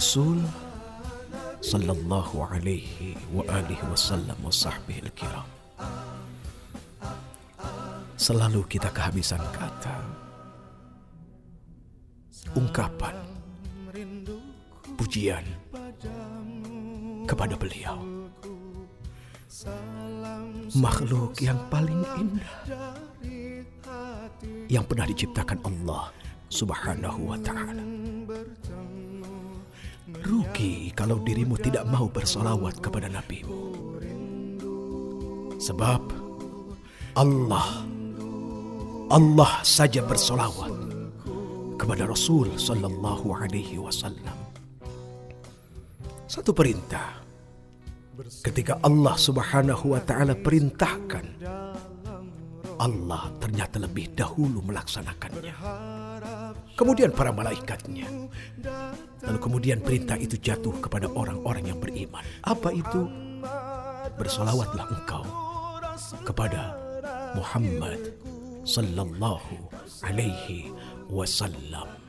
Rasul sallallahu alaihi wa alihi wasallam wa kiram Selalu kita kehabisan kata ungkapan pujian kepada beliau. Makhluk yang paling indah yang pernah diciptakan Allah Subhanahu wa taala Kalau dirimu tidak mau bersolawat kepada nabimu. Sebab Allah Allah saja bersolawat kepada Rasul sallallahu alaihi wasallam. Satu perintah ketika Allah Subhanahu wa taala perintahkan Allah ternyata lebih dahulu melaksanakannya. Kemudian para malaikatnya. Lalu kemudian perintah itu jatuh kepada orang-orang yang beriman. Apa itu? Bersolawatlah engkau kepada Muhammad sallallahu alaihi wasallam.